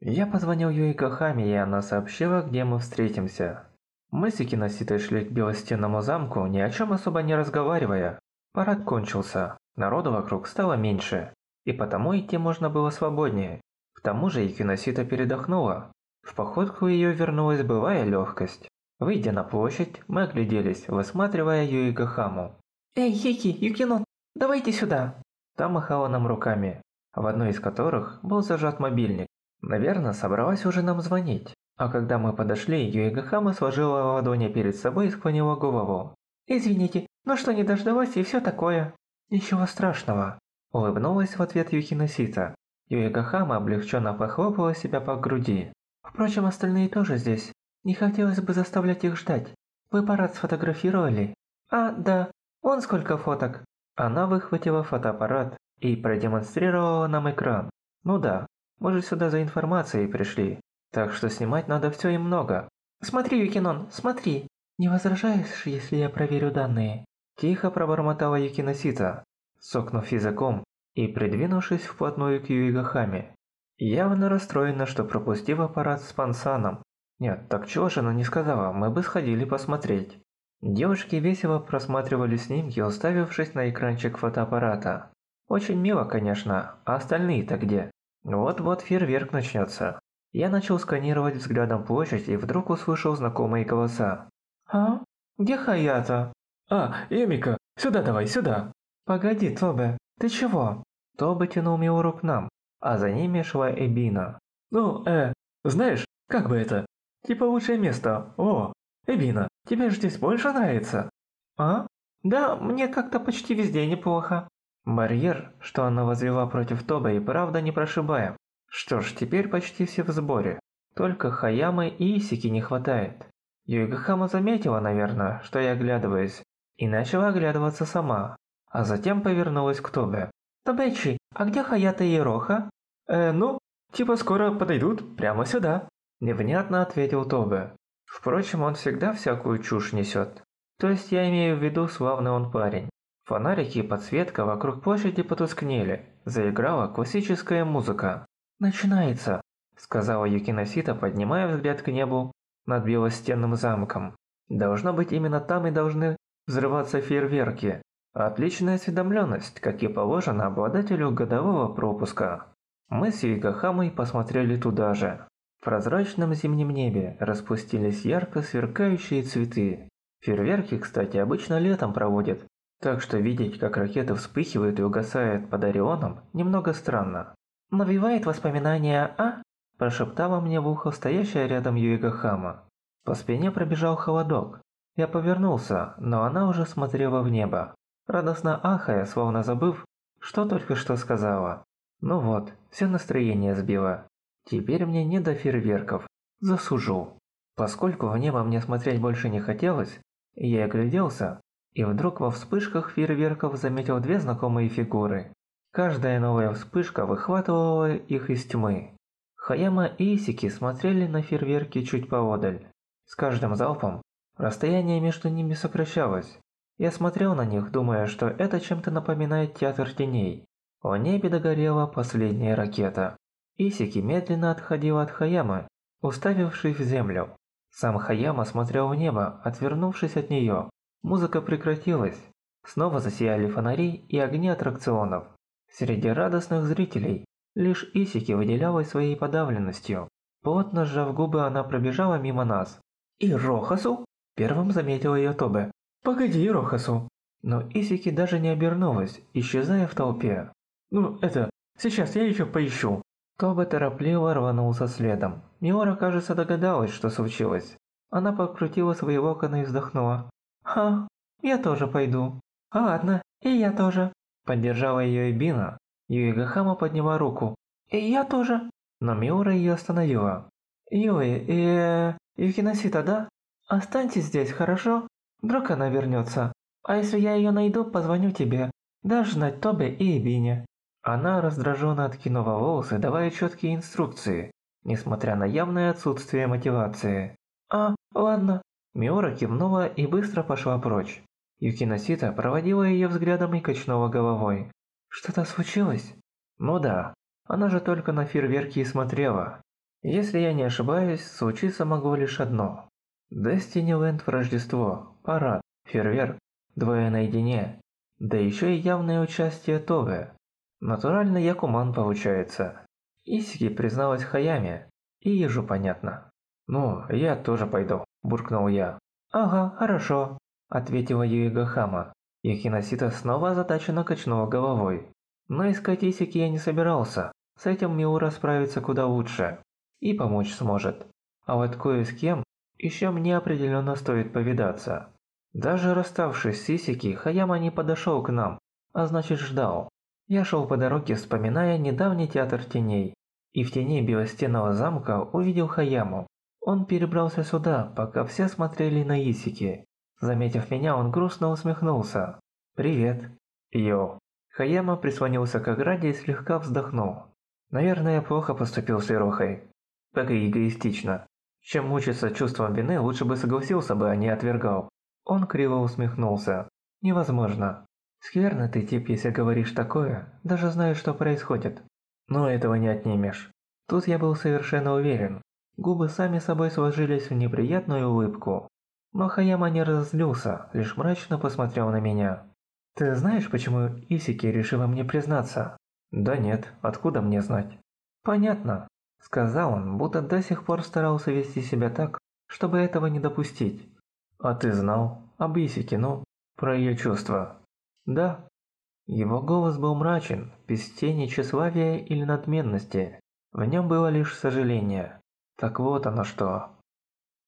Я позвонил Юико Хами, и она сообщила, где мы встретимся. Мы с Икиноситой шли к Белостенному замку, ни о чем особо не разговаривая. Парад кончился, народу вокруг стало меньше, и потому идти можно было свободнее. К тому же Икиносита передохнула. В походку ее вернулась былая легкость. Выйдя на площадь, мы огляделись, высматривая Юико Хаму. «Эй, Хики, Юкинон, давайте сюда!» Та махала нам руками, в одной из которых был зажат мобильник. Наверное, собралась уже нам звонить. А когда мы подошли, Юигахама сложила ладони перед собой и склонила голову. «Извините, но что не дождалась и все такое?» «Ничего страшного», – улыбнулась в ответ Юкиносита. Юигахама облегченно похлопала себя по груди. «Впрочем, остальные тоже здесь. Не хотелось бы заставлять их ждать. Вы парад сфотографировали?» «А, да. Вон сколько фоток». Она выхватила фотоаппарат и продемонстрировала нам экран. Ну да, мы же сюда за информацией пришли, так что снимать надо все и много. Смотри, Юкинон, смотри. Не возражаешь, если я проверю данные? Тихо пробормотала Юкиносита, сокнув языком и придвинувшись вплотную к Юигахаме. Явно расстроена, что пропустила аппарат с Пансаном. Нет, так чего же она не сказала, мы бы сходили посмотреть. Девушки весело просматривали снимки, уставившись на экранчик фотоаппарата. Очень мило, конечно, а остальные-то где? Вот-вот фейерверк начнется. Я начал сканировать взглядом площадь и вдруг услышал знакомые голоса. «А? Где Хаята?» «А, Юмика, сюда давай, сюда!» «Погоди, Тобе, ты чего?» Тобе тянул Миуру к нам, а за ними шла Эбина. «Ну, э, знаешь, как бы это? Типа лучшее место. О, Эбина, тебе же здесь больше нравится?» «А? Да, мне как-то почти везде неплохо». Барьер, что она возвела против Тоба и правда не прошибаем. Что ж, теперь почти все в сборе. Только Хаямы и Исики не хватает. Юигахама заметила, наверное, что я оглядываюсь, и начала оглядываться сама, а затем повернулась к Тобе. «Тобечи, а где Хаята и Роха?» «Э, ну, типа скоро подойдут прямо сюда», – невнятно ответил Тобе. Впрочем, он всегда всякую чушь несет. То есть я имею в виду славный он парень. Фонарики и подсветка вокруг площади потускнели. Заиграла классическая музыка. «Начинается», – сказала Юкиносита, поднимая взгляд к небу над белостенным замком. Должно быть, именно там и должны взрываться фейерверки. Отличная осведомленность, как и положено обладателю годового пропуска. Мы с Юигахамой посмотрели туда же. В прозрачном зимнем небе распустились ярко сверкающие цветы. Фейерверки, кстати, обычно летом проводят так что видеть, как ракеты вспыхивают и угасают под Орионом, немного странно. «Навевает воспоминания, а?» – прошептала мне в ухо стоящая рядом Юига Хама. По спине пробежал холодок. Я повернулся, но она уже смотрела в небо, радостно ахая, словно забыв, что только что сказала. Ну вот, все настроение сбило. Теперь мне не до фейерверков. Засужу. Поскольку в небо мне смотреть больше не хотелось, я огляделся и вдруг во вспышках фейерверков заметил две знакомые фигуры. Каждая новая вспышка выхватывала их из тьмы. Хаяма и Исики смотрели на фейерверки чуть поодаль. С каждым залпом расстояние между ними сокращалось. Я смотрел на них, думая, что это чем-то напоминает театр теней. В небе догорела последняя ракета. Исики медленно отходил от Хаямы, уставившись в землю. Сам Хаяма смотрел в небо, отвернувшись от нее. Музыка прекратилась. Снова засияли фонари и огни аттракционов. Среди радостных зрителей лишь Исики выделялась своей подавленностью. Плотно сжав губы, она пробежала мимо нас. «И Рохасу?» Первым заметил ее Тобе. «Погоди, Рохасу!» Но Исики даже не обернулась, исчезая в толпе. «Ну, это, сейчас я еще поищу!» Тобе торопливо рванулся следом. Миора, кажется, догадалась, что случилось. Она покрутила свои локоны и вздохнула. «Ха, я тоже пойду». «Ладно, и я тоже». Поддержала ее Эбина. Юигахама подняла руку. «И я тоже». Но Миура ее остановила. «Юи, и... Юкиносита, да? Останьтесь здесь, хорошо? Вдруг она вернется. А если я ее найду, позвоню тебе. Дашь знать Тобе и Эбине». Она раздраженно откинула волосы, давая четкие инструкции, несмотря на явное отсутствие мотивации. «А, ладно, Миора кивнула и быстро пошла прочь. Юкиносита проводила ее взглядом и качнула головой. «Что-то случилось?» «Ну да, она же только на фейерверки и смотрела. Если я не ошибаюсь, случиться могло лишь одно. Destiny Land в Рождество, парад, фейерверк, двое наедине, да еще и явное участие Тове. Натурально Якуман получается. Исики призналась Хаяме, и ежу понятно. «Ну, я тоже пойду», – буркнул я. «Ага, хорошо», – ответила Юига Хама. Яхиносита снова озадаченно качнула головой. Но искать Исики я не собирался. С этим Миура справится куда лучше. И помочь сможет. А вот кое с кем еще мне определенно стоит повидаться. Даже расставшись с Исики, Хаяма не подошел к нам, а значит ждал. Я шел по дороге, вспоминая недавний театр теней, и в тени белостенного замка увидел Хаяму. Он перебрался сюда, пока все смотрели на Исики. Заметив меня, он грустно усмехнулся. «Привет». «Йоу». Хаяма прислонился к ограде и слегка вздохнул. «Наверное, я плохо поступил с Ирохой. Так и эгоистично. Чем мучиться чувством вины, лучше бы согласился бы, а не отвергал». Он криво усмехнулся. «Невозможно. Скверно ты тип, если говоришь такое, даже знаешь, что происходит. Но этого не отнимешь. Тут я был совершенно уверен. Губы сами собой сложились в неприятную улыбку. Но Хаяма не разозлился, лишь мрачно посмотрел на меня. «Ты знаешь, почему Исики решила мне признаться?» «Да нет, откуда мне знать?» «Понятно», – сказал он, будто до сих пор старался вести себя так, чтобы этого не допустить. «А ты знал? Об Исике, ну? Про ее чувства?» Да. Его голос был мрачен, без тени тщеславия или надменности. В нем было лишь сожаление. Так вот оно что.